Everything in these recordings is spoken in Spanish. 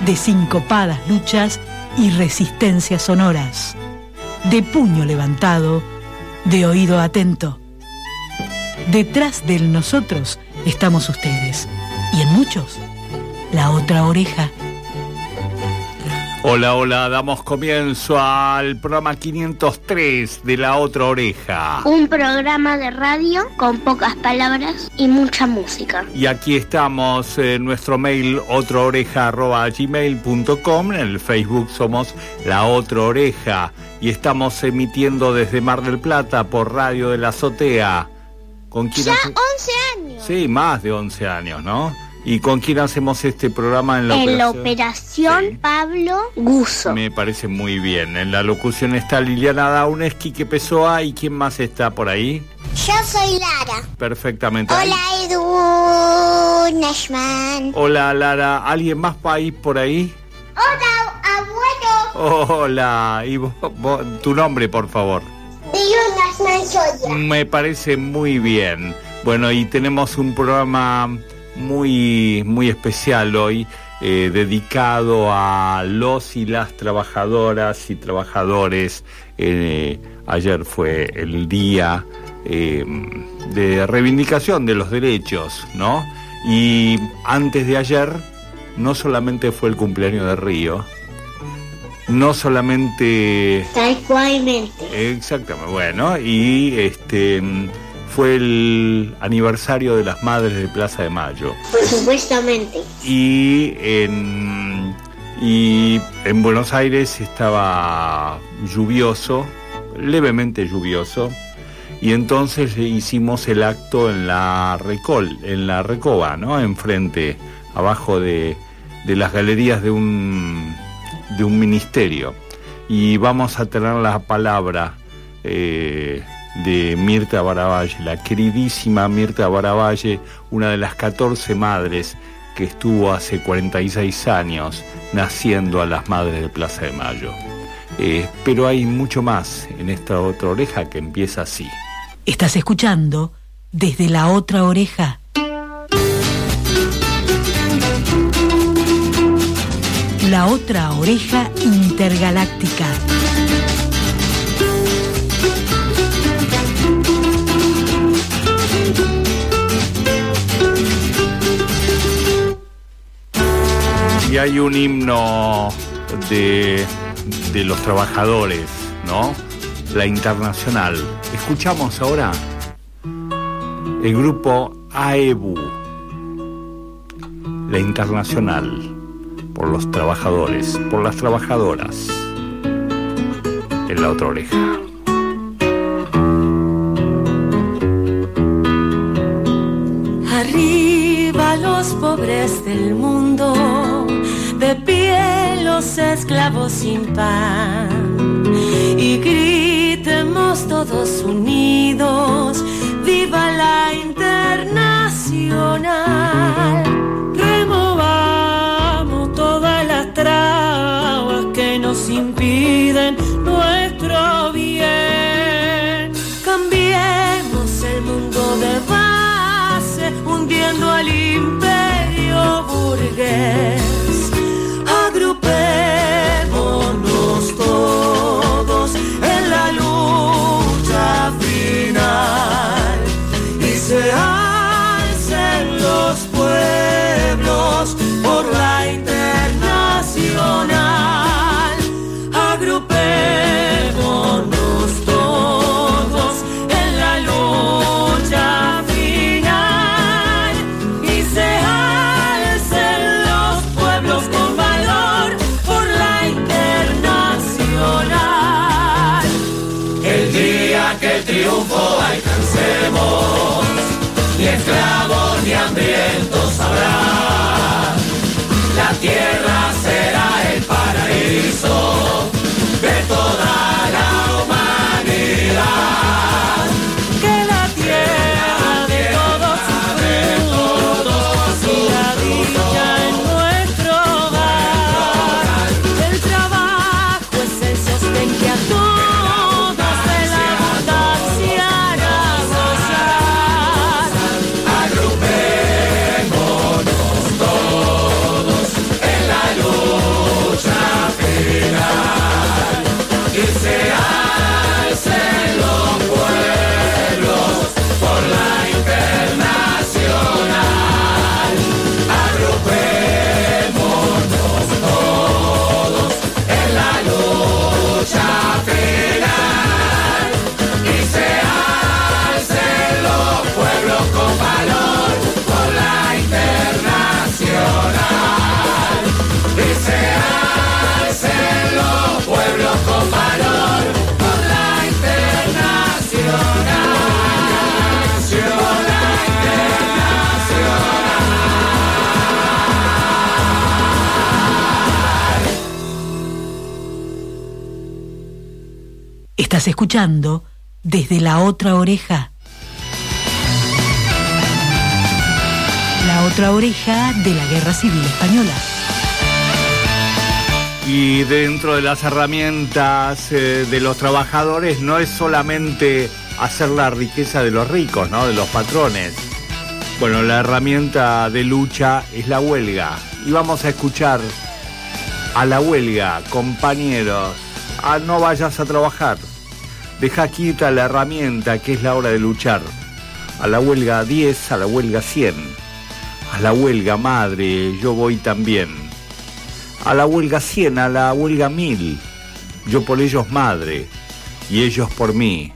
de sincopadas luchas y resistencias sonoras, de puño levantado, de oído atento. Detrás del nosotros estamos ustedes y en muchos, la otra oreja. Hola, hola, damos comienzo al programa 503 de La Otra Oreja. Un programa de radio con pocas palabras y mucha música. Y aquí estamos en nuestro mail otraoreja.gmail.com, en el Facebook somos La Otra Oreja y estamos emitiendo desde Mar del Plata por Radio de la Azotea. ¿Con quién ya 11 años. Sí, más de 11 años, ¿no? ¿Y con quién hacemos este programa en la en operación? la operación Pablo Guso. Me parece muy bien. En la locución está Liliana Dauneski, que Pessoa, ¿y quién más está por ahí? Yo soy Lara. Perfectamente. Hola Edu Nashman. Hola Lara, ¿alguien más país por ahí? Hola abuelo. Hola, y vos- vos- tu nombre por favor. Dios Nashman Soya. Me parece muy bien. Bueno, y tenemos un programa muy, muy especial hoy, eh, dedicado a los y las trabajadoras y trabajadores. Eh, ayer fue el día eh, de reivindicación de los derechos, ¿no? Y antes de ayer, no solamente fue el cumpleaños de Río, no solamente Tal cualmente. Exactamente, bueno, y este fue el aniversario de las madres de Plaza de Mayo. Pues supuestamente. Y en, y en Buenos Aires estaba lluvioso, levemente lluvioso, y entonces hicimos el acto en la Recol, en la Recoba, ¿no? Enfrente, abajo de, de las galerías de un, de un ministerio. Y vamos a tener la palabra eh, de Mirta Baravalle, la queridísima Mirta Baravalle, una de las 14 madres que estuvo hace 46 años naciendo a las madres de Plaza de Mayo. Eh, pero hay mucho más en esta otra oreja que empieza así. Estás escuchando desde la otra oreja. La otra oreja intergaláctica. Y hay un himno de, de los trabajadores, ¿no? La internacional. Escuchamos ahora el grupo AEBU, la internacional, por los trabajadores, por las trabajadoras, en la otra oreja. Arriba los pobres del mundo, esclavos sin pan. Y gritemos todos unidos, viva la internacional. Removamos todas las trabas que nos impiden nuestro bien. Cambiemos el mundo de base, hundiendo al imperio burgués. Escuchando desde la otra oreja. La otra oreja de la Guerra Civil Española. Y dentro de las herramientas eh, de los trabajadores no es solamente hacer la riqueza de los ricos, ¿no? De los patrones. Bueno, la herramienta de lucha es la huelga. Y vamos a escuchar a la huelga, compañeros. Ah, no vayas a trabajar. Deja quita la herramienta que es la hora de luchar. A la huelga 10, a la huelga 100. A la huelga madre, yo voy también. A la huelga 100, a la huelga 1000. Yo por ellos madre y ellos por mí.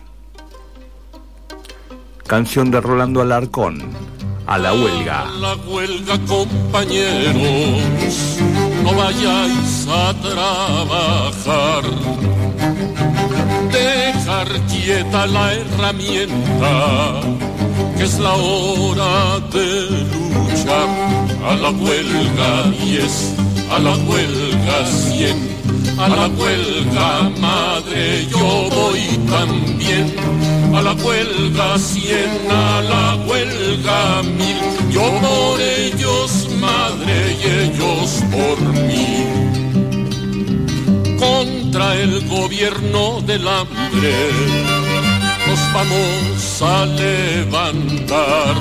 Canción de Rolando Alarcón. A la huelga. A la huelga, compañeros, no vayáis a trabajar. Dejar quieta la herramienta, que es la hora de luchar. A la huelga 10, a la huelga 100 a la huelga madre yo voy también, a la huelga cien, a la huelga mil, yo por ellos madre y ellos por mí. Contra el gobierno del hambre nos vamos a levantar.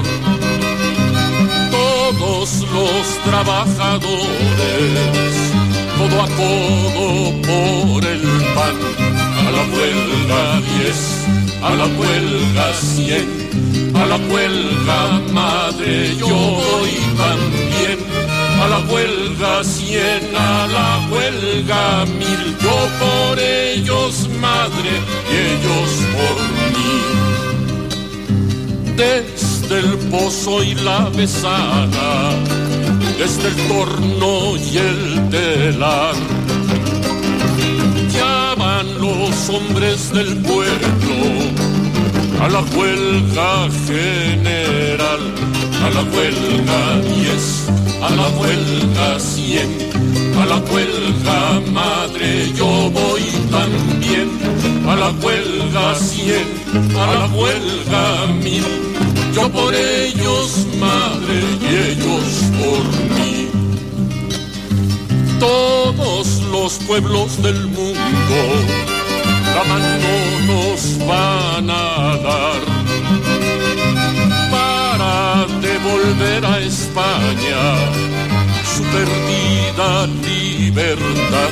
Todos los trabajadores codo a codo por el pan. A la huelga 10, a la huelga 100, a la huelga madre yo voy también. A la huelga 100, a la huelga por ellos madre y ellos por mí. Desde el pozo y la besada desde el torno y el telar. Ya van los hombres del pueblo a la huelga general, a la huelga 10, a la huelga 100. A la huelga madre yo voy también, a la huelga 100, a la huelga mil yo por ellos madre y ellos por mí. Todos los pueblos del mundo la mano nos van a dar para devolver a España libertad.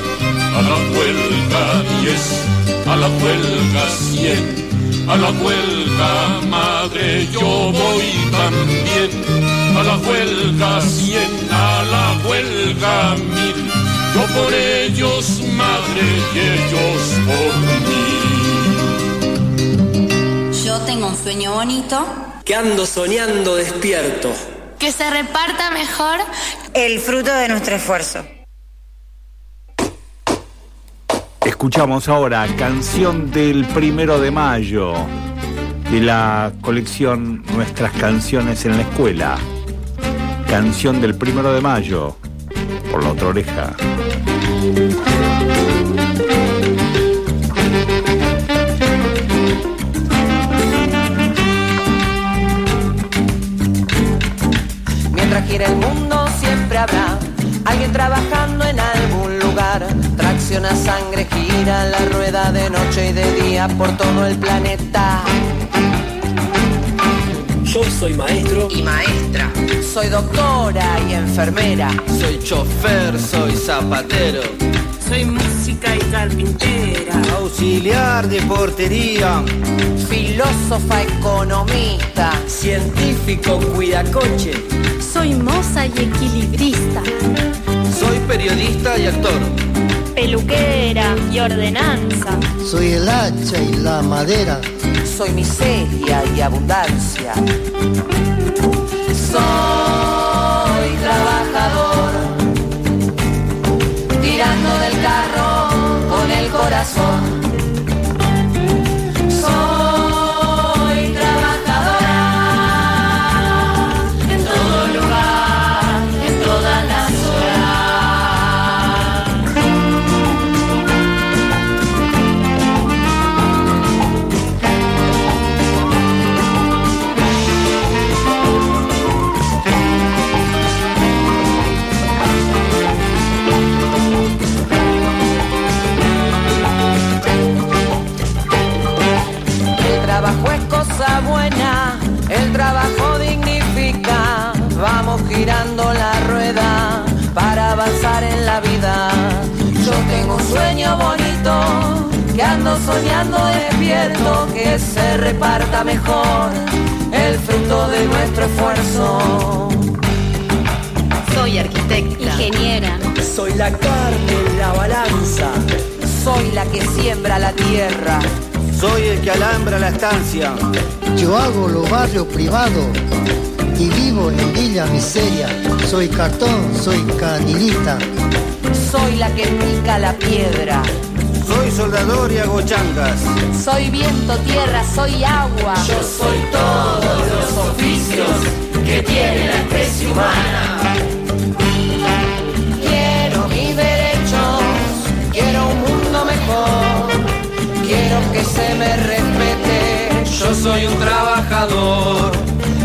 A la huelga 10, a la huelga 100 a la huelga madre yo voy también, a la huelga cien, a la huelga mil, yo por ellos madre y ellos por mí. Yo tengo un sueño bonito. Que ando soñando despierto. Que se reparta mejor el fruto de nuestro esfuerzo. Escuchamos ahora canción del primero de mayo de la colección Nuestras canciones en la escuela. Canción del primero de mayo por la otra oreja. Mientras gira el mundo siempre habrá alguien trabajando en lugar. Tracciona sangre, gira la rueda de noche y de día por todo el planeta. Yo soy maestro y maestra. Soy doctora y enfermera. Soy chofer, soy zapatero. Soy música y carpintera. Auxiliar de portería. Filósofa, economista. Científico, cuidacoche. Soy moza y equilibrista. Soy periodista y actor. Peluquera y ordenanza. Soy el hacha y la madera. Soy miseria y abundancia. Soy trabajador. Tirando del carro con el corazón. Soy la que siembra la tierra. Soy el que alambra la estancia. Yo hago los barrios privados y vivo en Villa Miseria. Soy cartón, soy canilita. Soy la que pica la piedra. Soy soldador y hago changas. Soy viento, tierra, soy agua. Yo soy todos los oficios que tiene la especie humana. Quiero que se me respete. Yo soy un trabajador.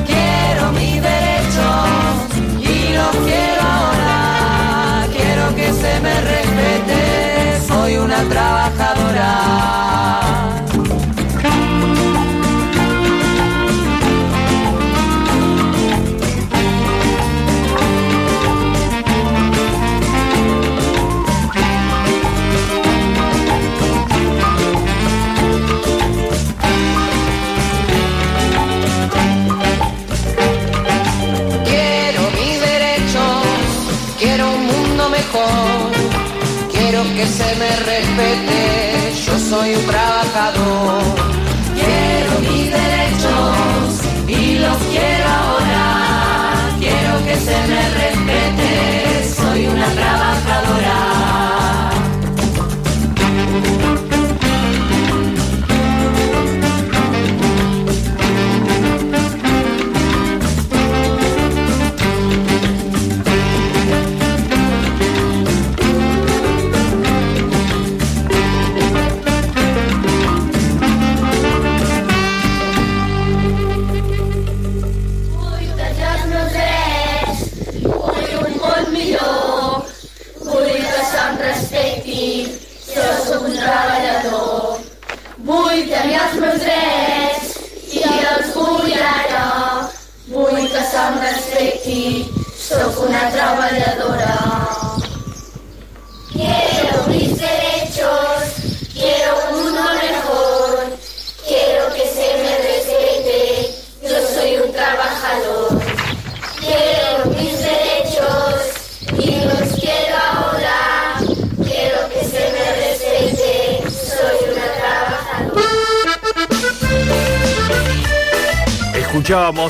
Quiero mis derechos y los quiero ahora. Quiero que se me respete. Soy una trabajadora.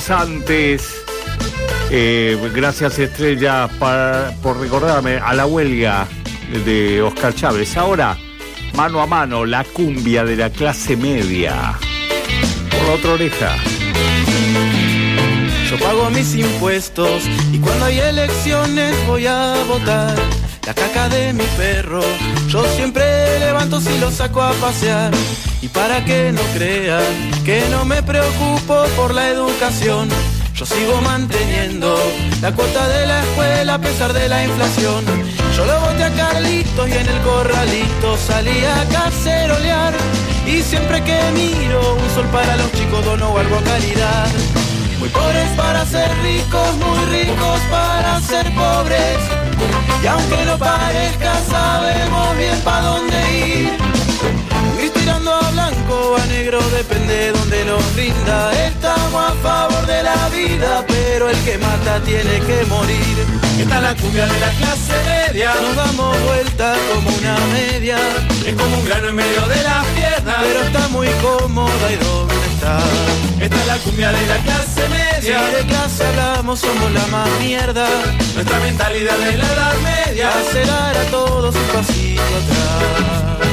Escuchábamos antes, eh, gracias Estrella para- por recordarme, a la huelga de Oscar Chávez. Ahora, mano a mano, la cumbia de la clase media. Por otra oreja. Yo pago mis impuestos y cuando hay elecciones voy a votar. La caca de mi perro, yo siempre levanto si lo saco a pasear. Y para que no crean que no me preocupo por la educación, yo sigo manteniendo la cuota de la escuela a pesar de la inflación. Yo lo voté a Carlitos y en el corralito salí a cacerolear. Y siempre que miro un sol para los chicos dono algo a caridad. Muy pobres para ser ricos, muy ricos para ser pobres. Y aunque no parezca, sabemos bien para dónde ir. Ir tirando a blanco o a negro, depende de donde los rinda. Estamos a favor de la vida, pero el que mata tiene que morir. Esta es la cumbia de la clase media. Nos damos vuelta como una media. Es como un grano en medio de las piernas, pero está muy cómoda y dónde está. Esta es la cumbia de la clase media. Si de clase hablamos, somos la más mierda. Nuestra mentalidad de la edad media. Acelerar a todos un pasito atrás.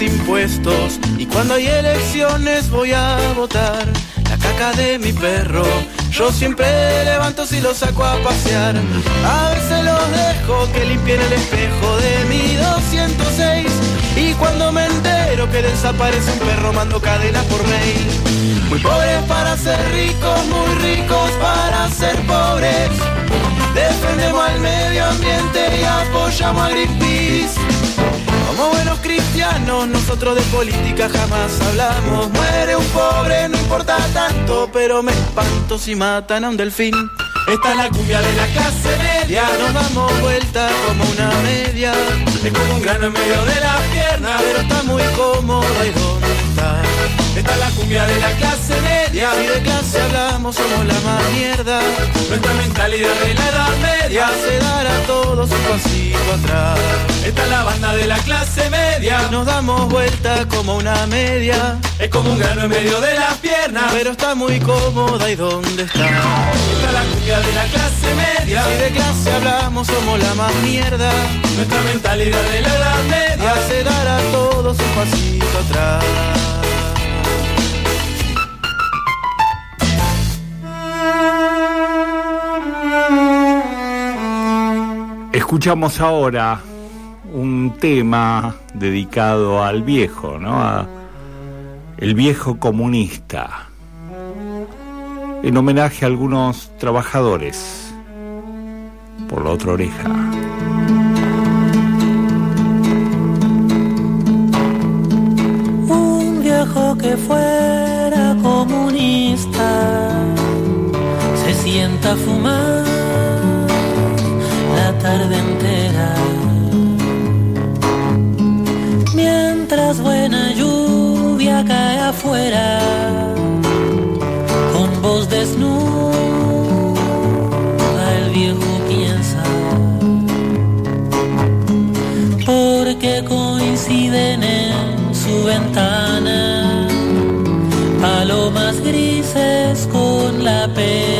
Impuestos y cuando hay elecciones voy a votar. La caca de mi perro. Yo siempre levanto si lo saco a pasear. A veces los dejo que limpien el espejo de mi 206. Y cuando me entero que desaparece un perro, mando cadena por mail. Muy pobres para ser ricos, muy ricos para ser pobres. Defendemos al medio ambiente y apoyamos a Greenpeace. Como buenos cristianos, nosotros de política jamás hablamos. Muere un pobre, no importa tanto, pero me espanto si matan a un delfín. Esta es la cumbia de la clase media, nos damos vuelta como una media. Es como un grano en medio de la pierna, pero está muy cómoda y está. Esta es la cumbia de la clase media, si de clase hablamos somos la más mierda. Nuestra mentalidad de la edad media hace dar a todos un pasito atrás. Esta es la banda de la clase media, nos damos vuelta como una media. Es como un grano en medio de las piernas, pero está muy cómoda y dónde está. Esta es la cumbia de la clase media, si de clase hablamos somos la más mierda. Nuestra mentalidad de la edad media hace dar a todos un pasito atrás. Escuchamos ahora un tema dedicado al viejo, ¿no? El viejo comunista, en homenaje a algunos trabajadores por la otra oreja. Que fuera comunista se sienta a fumar la tarde entera. Mientras buena lluvia cae afuera, palomas grises con la pena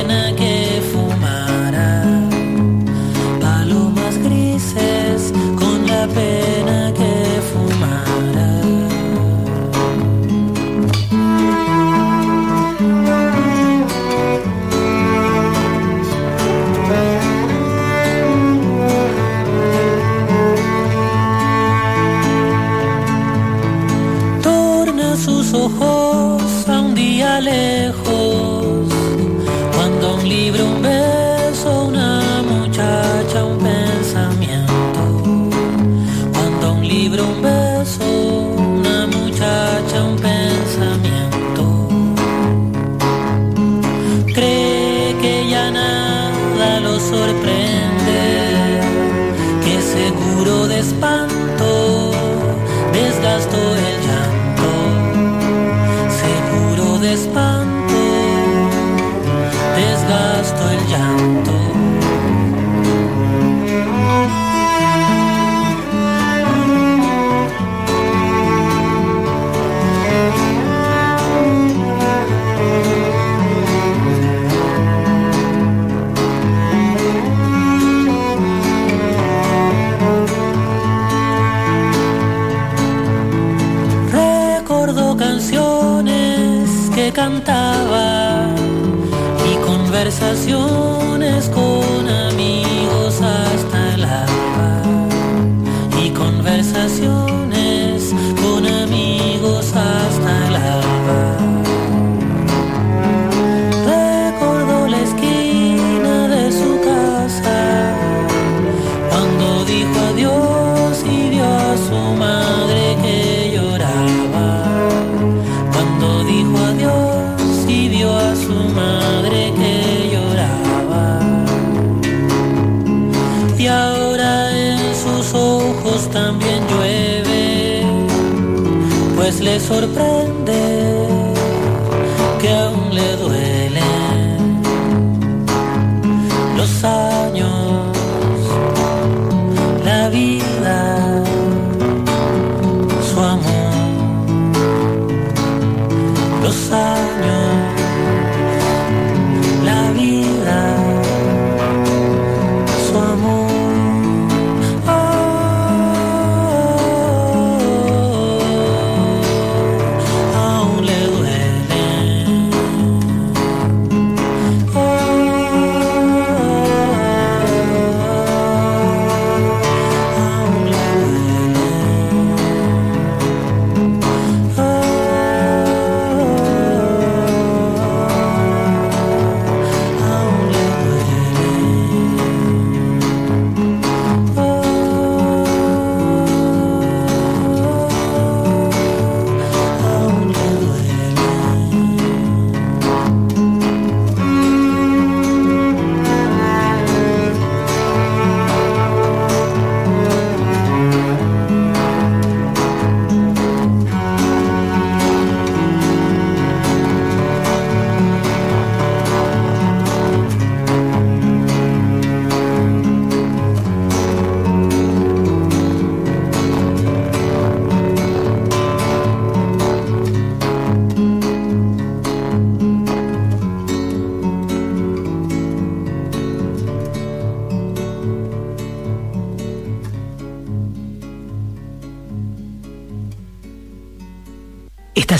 libro, un beso,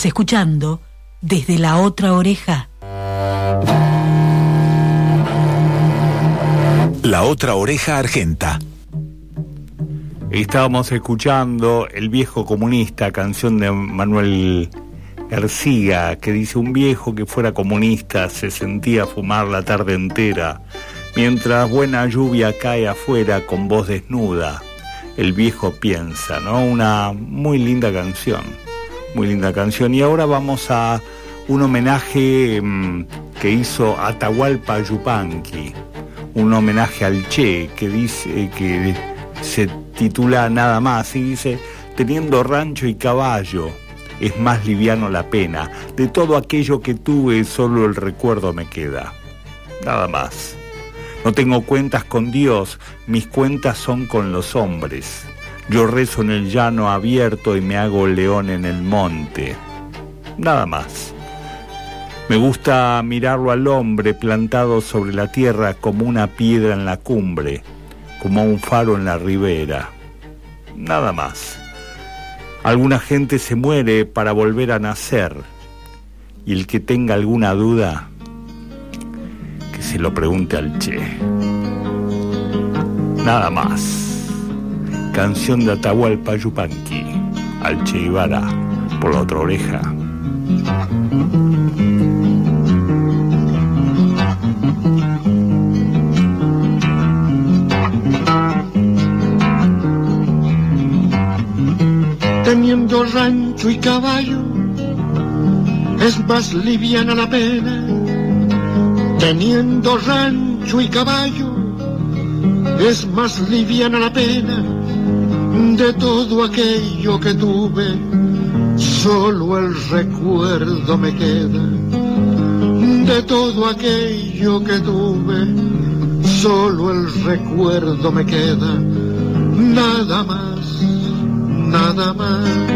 escuchando desde la otra oreja. La otra oreja argenta. Estábamos escuchando El viejo comunista, canción de Manuel Erciga, que dice un viejo que fuera comunista se sentía fumar la tarde entera, mientras buena lluvia cae afuera con voz desnuda. El viejo piensa, ¿no? Una muy linda canción, muy linda canción. Y ahora vamos a un homenaje mm, que hizo Atahualpa Yupanqui, un homenaje al Che, que dice que se titula nada más y dice, teniendo rancho y caballo, es más liviano la pena, de todo aquello que tuve solo el recuerdo me queda. Nada más. No tengo cuentas con Dios, mis cuentas son con los hombres. Yo rezo en el llano abierto y me hago león en el monte. Nada más. Me gusta mirarlo al hombre plantado sobre la tierra como una piedra en la cumbre como un faro en la ribera. Nada más. Alguna gente se muere para volver a nacer. Y el que tenga alguna duda, que se lo pregunte al Che. Nada más. Canción de Atahualpa Yupanqui, al Che por la otra oreja. teniendo rancho y caballo, es más liviana la pena. Teniendo rancho y caballo, es más liviana la pena. De todo aquello que tuve, solo el recuerdo me queda. De todo aquello que tuve, solo el recuerdo me queda. Nada más nada más.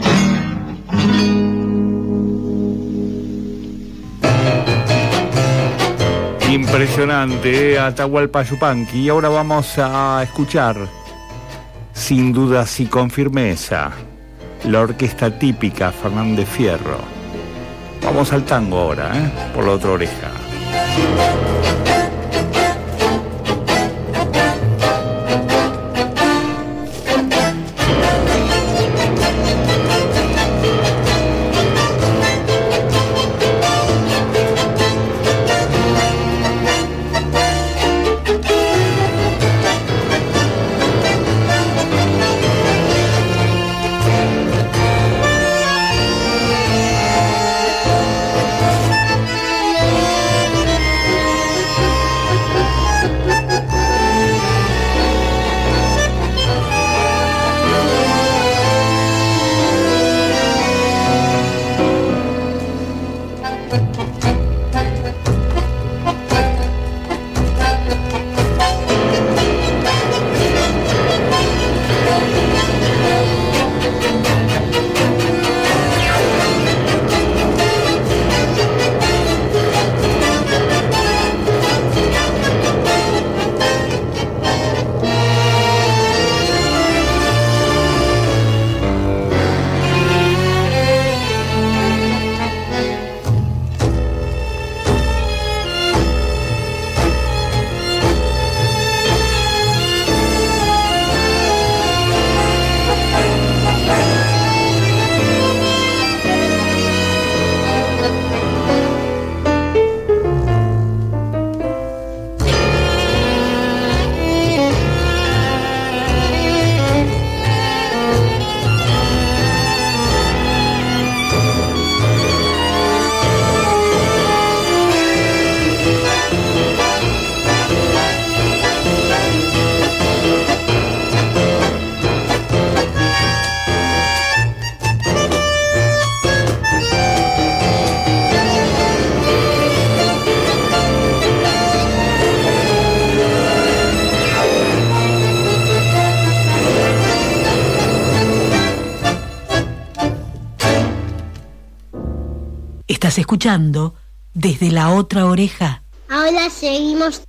Impresionante, ¿eh? Atahualpa Yupanqui. Y ahora vamos a escuchar, sin dudas y con firmeza, la orquesta típica Fernández Fierro. Vamos al tango ahora, ¿eh? por la otra oreja. Estás escuchando desde la otra oreja. Ahora seguimos